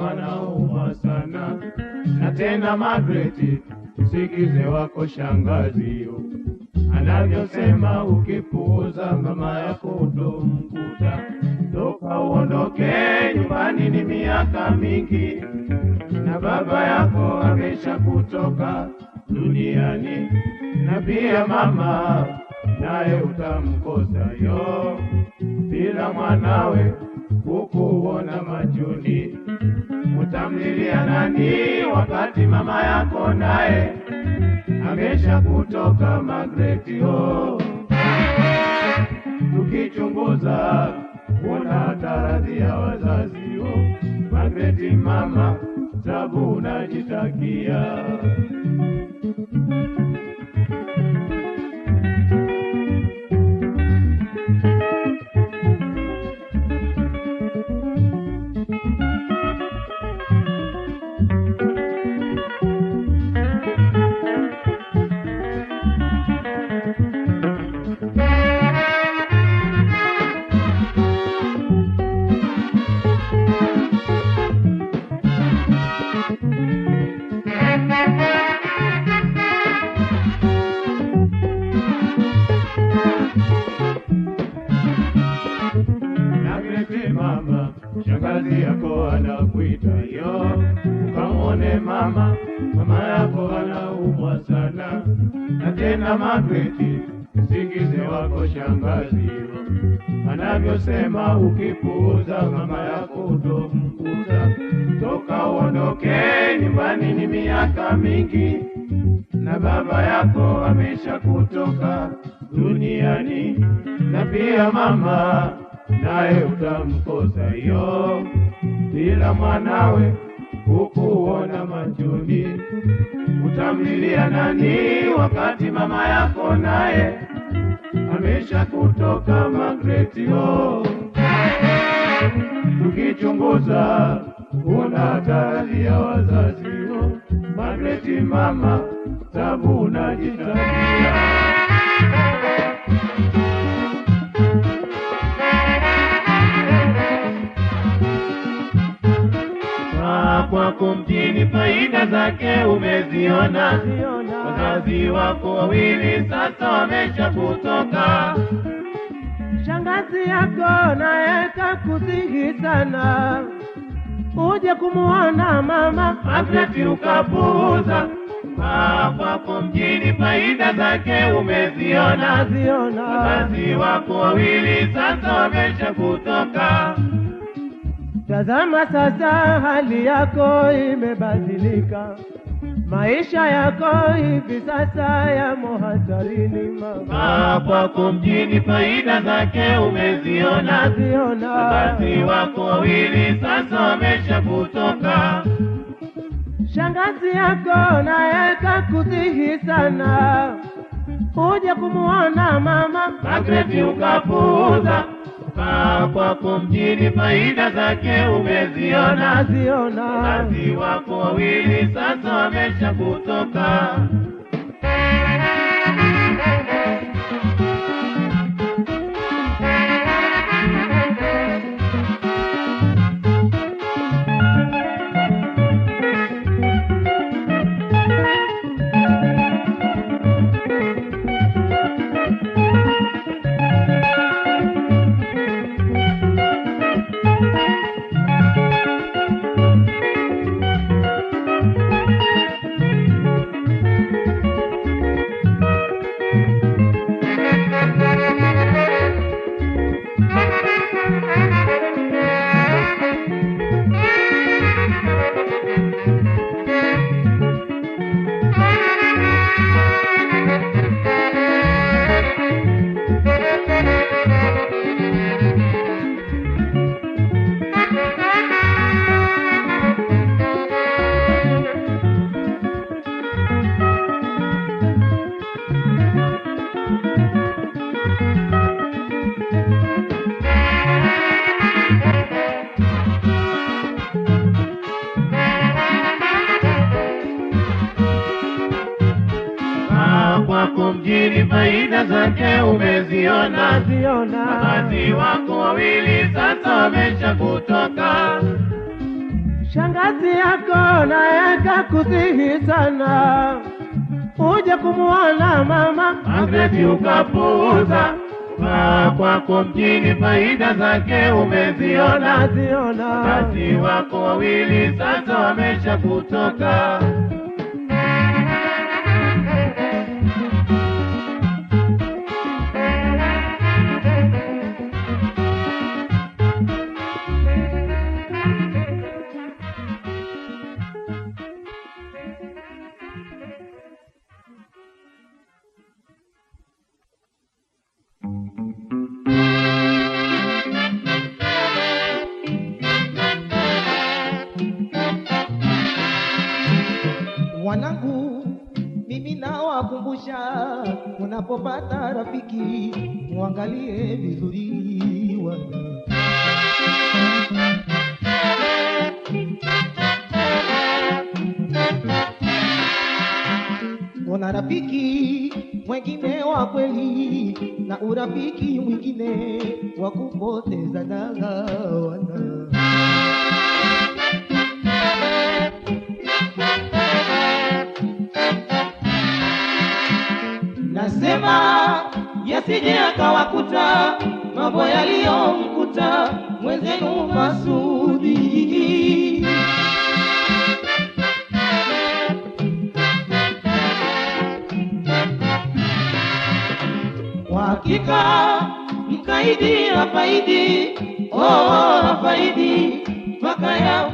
yako sana. Na tena Magreti, usikize wako shangazi yo, anavyosema ukipuuza mama yako utomkuta. Toka uondoke nyumbani, ni miaka mingi na baba yako amesha kutoka duniani, na pia mama naye utamkosa yo, bila mwanawe kukuona machoni. Utamlilia nani wakati mama yako naye amesha kutoka Magreti ho? Tukichunguza kuna taradhi ya wazazi ho, Magreti mama, tabu unajitakia. Anakuita yo, ukamwone mama, mama yako anaumwa sana. Na tena matweti, msikize wako shangazi yo, anavyosema ukipuuza mama yako utomkuta. Toka uondoke nyumbani, ni miaka mingi. Na baba yako amesha kutoka duniani, na pia mama naye utamkosa yo, bila mwanawe hukuona machoni. Utamlilia nani wakati mama yako naye amesha kutoka Magreti ho? Tukichunguza kuna hatari ya wazazi ho, Magreti mama, tabu unajitabia. Kwako mjini, faida zake umeziona. Wazazi wako wawili sasa wamesha kutoka. Shangazi yako naye kakusihi sana uje kumuona mama Magreti ukapuuza. Kaa kwako mjini, faida zake umeziona. Wazazi wako wawili sasa wamesha kutoka. Tazama sasa hali yako imebadilika, maisha yako hivi sasa yamo hatarini mama, kwako mjini, faida zake umeziona. ziona Wazazi wako wawili sasa wamesha kutoka. shangazi yako naye kakusihi sana uje kumuona mama Magreti ukapuuza. Kaa kwako mjini, faida zake umeziona. ziona wako wawili sasa wamesha kutoka. Kwako mjini, faida zake umeziona. Wazazi wako wawili sasa wamesha kutoka, shangazi yako naye kakusihi sana uje kumuona mama Magreti ukapuuza. Kaa kwako mjini, faida zake umeziona. Wazazi wako wawili sasa wamesha kutoka. Nawakumbusha, unapopata rafiki muangalie vizuri wana. Una rafiki mwengine wa kweli na urafiki mwingine wa kupoteza wana. Nasema yasije akawakuta mambo yaliyomkuta mwenzenu Masudi. Kwa hakika mkaidi afaidi, oh, afaidi mpaka ya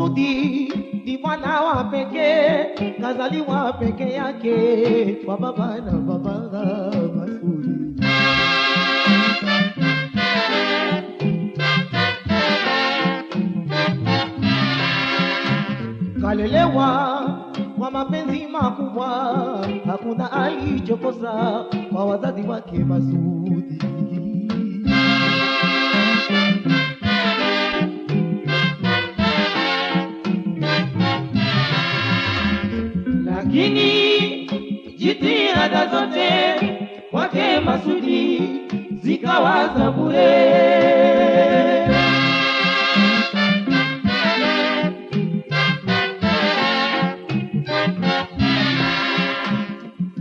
Masudi ni mwana wa pekee, kazaliwa peke yake kwa baba na baba Masudi. Kalelewa kwa mapenzi makubwa, hakuna alichokosa kwa wazazi wake Masudi. Lakini jitihada zote kwake Masudi zikawa za bure.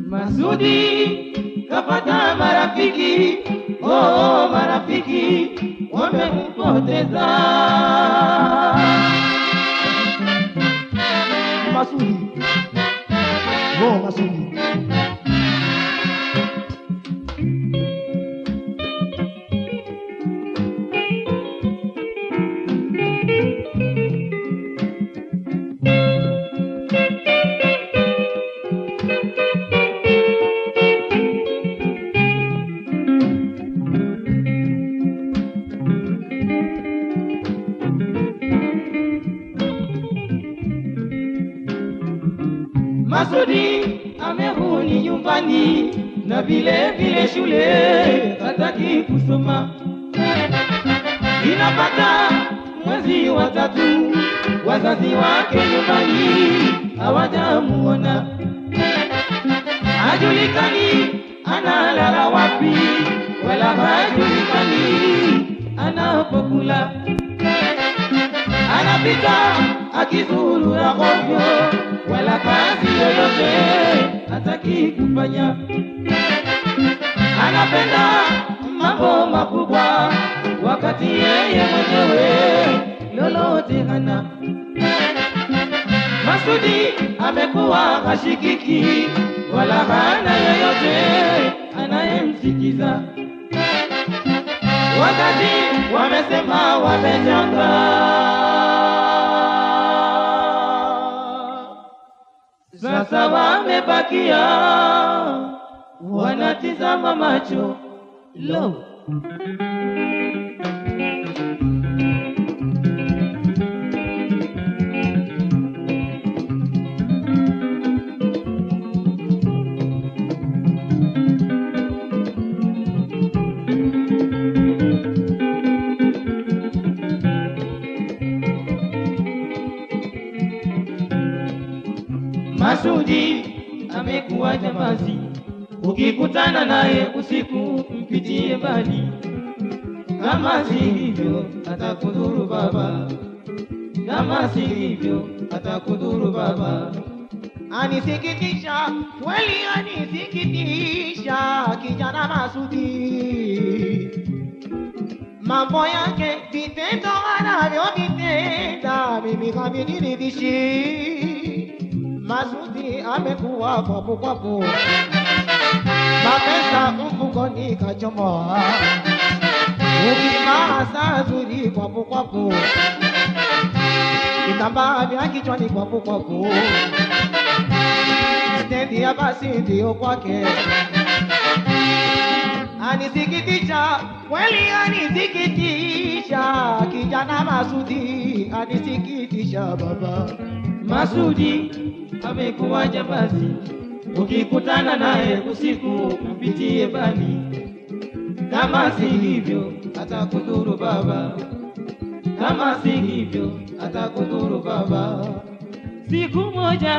Masudi kapata marafiki, oh, marafiki wamempoteza. Masudi amerudi nyumbani. Na vile vile shule hataki kusoma. Inapata mwezi wa tatu, wazazi wake nyumbani hawajamuona, hajulikani analala wapi, wala hajulikani anapokula. Anapita akizurura hovyo, wala kazi yoyote hataki kufanya. Anapenda mambo makubwa, wakati yeye mwenyewe lolote hana. Masudi amekuwa hashikiki, wala hana yoyote anayemsikiza wakati wamesema wamechanga. Sasa wamebakia wanatizama macho. Lo usiku mpitie mbali, kama si hivyo atakudhuru baba, kama si hivyo atakudhuru baba. Anisikitisha kweli, anisikitisha kijana Masudi, mambo yake vitendo anavyovitenda mimi haviniridhishi. Masudi amekuwa kwapu kwapu, mapesa mfukoni kachomoa, ukivaa saa zuri kwapu kwapu, vitambaa vya kichwani kwapu kwapu stendi ya basi ndiyo kwake. Anisikitisha kweli, anisikitisha. Kijana Masudi, anisikitisha baba. Masudi amekuwa jambazi, ukikutana naye usiku mpitie bani, kama si hivyo atakudhuru baba, kama si hivyo atakudhuru baba. Siku moja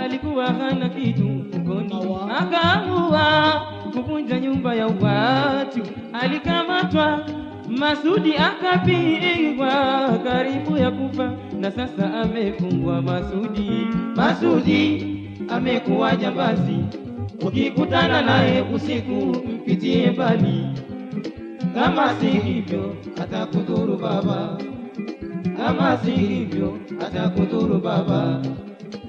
alikuwa hana kitu mfukoni, akaamua kuvunja nyumba ya watu. Alikamatwa Masudi akapigwa karibu ya kufa, na sasa amefungwa Masudi. Masudi amekuwa jambazi, ukikutana naye usiku mpitie mbali, kama si hivyo atakudhuru baba, kama si hivyo atakudhuru baba.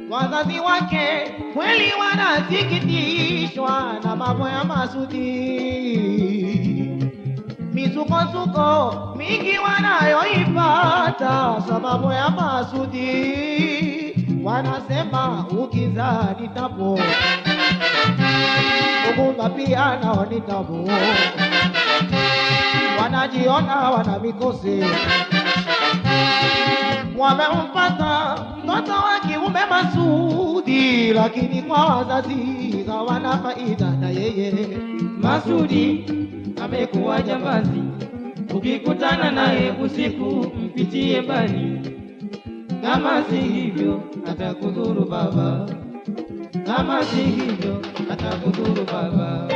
Wazazi wake kweli wanasikitishwa na mambo ya Masudi, misukosuko mingi wanayoipata sababu ya Masudi. Wanasema ukiza ni tabu, ugunga pia nao ni tabu, wanajiona wana mikosi. Wamempata mtoto wa kiume Masudi, lakini kwa wazazi hawana faida na yeye. Masudi amekuwa jambazi, ukikutana naye usiku mpitie mbali, kama si hivyo atakudhuru baba, kama si hivyo atakudhuru baba.